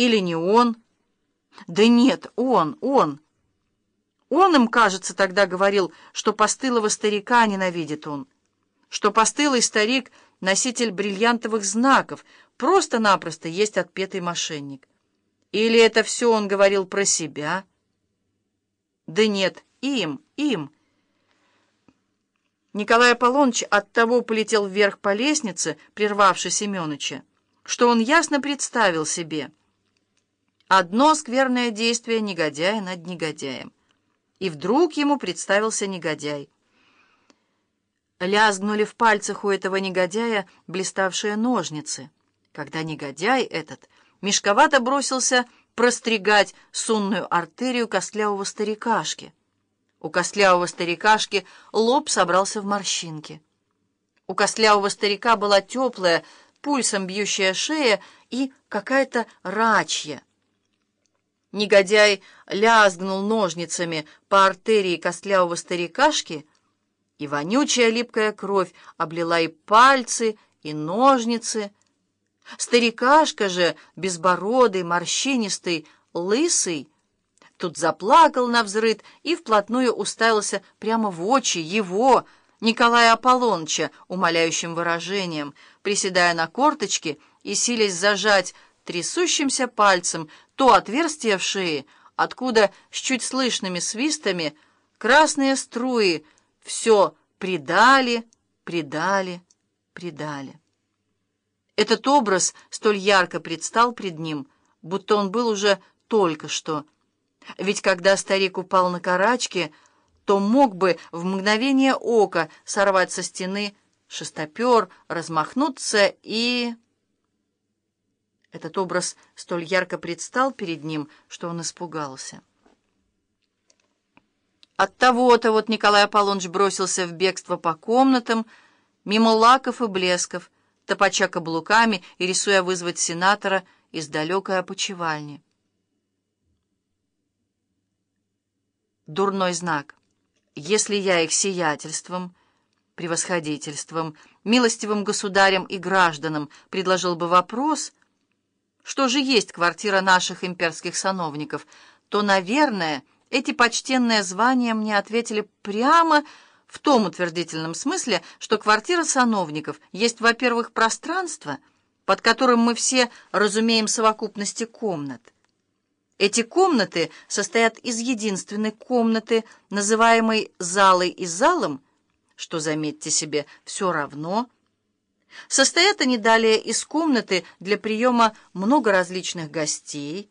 Или не он? Да нет, он, он. Он им, кажется, тогда говорил, что постылого старика ненавидит он, что постылый старик — носитель бриллиантовых знаков, просто-напросто есть отпетый мошенник. Или это все он говорил про себя? Да нет, им, им. Николай Аполлоныч оттого полетел вверх по лестнице, прервавши Семеныча, что он ясно представил себе одно скверное действие негодяя над негодяем. И вдруг ему представился негодяй. Лязгнули в пальцах у этого негодяя блиставшие ножницы, когда негодяй этот мешковато бросился простригать сонную артерию костлявого старикашки — у костлявого старикашки лоб собрался в морщинки. У костлявого старика была теплая, пульсом бьющая шея и какая-то рачья. Негодяй лязгнул ножницами по артерии костлявого старикашки, и вонючая липкая кровь облила и пальцы, и ножницы. Старикашка же, безбородый, морщинистый, лысый, Тут заплакал на взрыд и вплотную уставился прямо в очи его, Николая Аполлоныча, умоляющим выражением, приседая на корточки и силясь зажать трясущимся пальцем то отверстие в шее, откуда с чуть слышными свистами красные струи все придали, придали, придали. Этот образ столь ярко предстал пред ним, будто он был уже только что — ведь когда старик упал на карачки, то мог бы в мгновение ока сорвать со стены шестопер, размахнуться и... Этот образ столь ярко предстал перед ним, что он испугался. От того-то вот Николай Аполлоныч бросился в бегство по комнатам, мимо лаков и блесков, топача каблуками и рисуя вызвать сенатора из далекой опочивальни. дурной знак. Если я их сиятельством, превосходительством, милостивым государям и гражданам предложил бы вопрос, что же есть квартира наших имперских сановников, то, наверное, эти почтенные звания мне ответили прямо в том утвердительном смысле, что квартира сановников есть, во-первых, пространство, под которым мы все разумеем совокупности комнат, эти комнаты состоят из единственной комнаты, называемой залой и залом, что, заметьте себе, все равно. Состоят они далее из комнаты для приема много различных гостей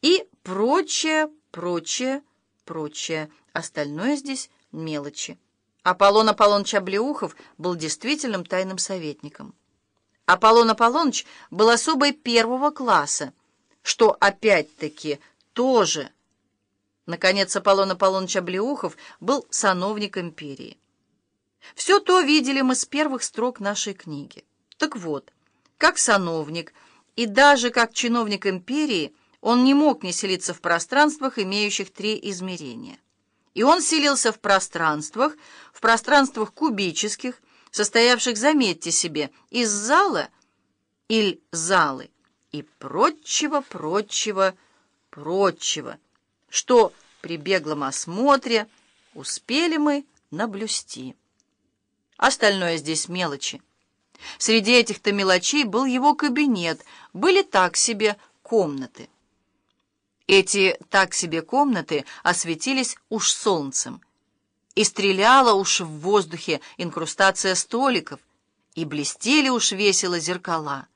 и прочее, прочее, прочее. Остальное здесь мелочи. Аполлон Аполлоныч Облеухов был действительным тайным советником. Аполлон Аполлоныч был особой первого класса, что опять-таки тоже. Наконец, Аполлон Аполлоныч Облеухов был сановник империи. Все то видели мы с первых строк нашей книги. Так вот, как сановник и даже как чиновник империи он не мог не селиться в пространствах, имеющих три измерения. И он селился в пространствах, в пространствах кубических, состоявших, заметьте себе, из зала или залы и прочего-прочего, прочего, что при беглом осмотре успели мы наблюсти. Остальное здесь мелочи. Среди этих-то мелочей был его кабинет, были так себе комнаты. Эти так себе комнаты осветились уж солнцем, и стреляла уж в воздухе инкрустация столиков, и блестели уж весело зеркала.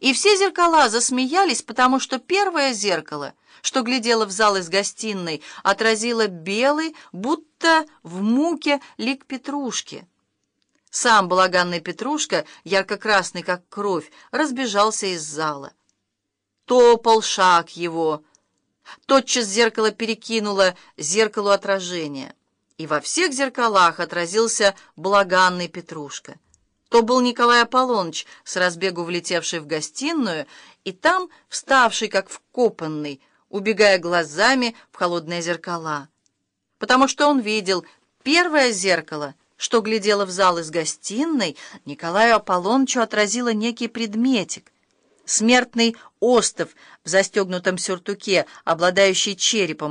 И все зеркала засмеялись, потому что первое зеркало, что глядело в зал из гостиной, отразило белый, будто в муке лик Петрушки. Сам балаганный Петрушка, ярко-красный, как кровь, разбежался из зала. Топал шаг его. Тотчас зеркало перекинуло зеркалу отражения, и во всех зеркалах отразился балаганный Петрушка. То был Николай Аполлоныч, с разбегу влетевший в гостиную, и там, вставший как вкопанный, убегая глазами в холодные зеркала. Потому что он видел первое зеркало, что глядело в зал из гостиной, Николаю Аполлонычу отразило некий предметик. Смертный остов в застегнутом сюртуке, обладающий черепом,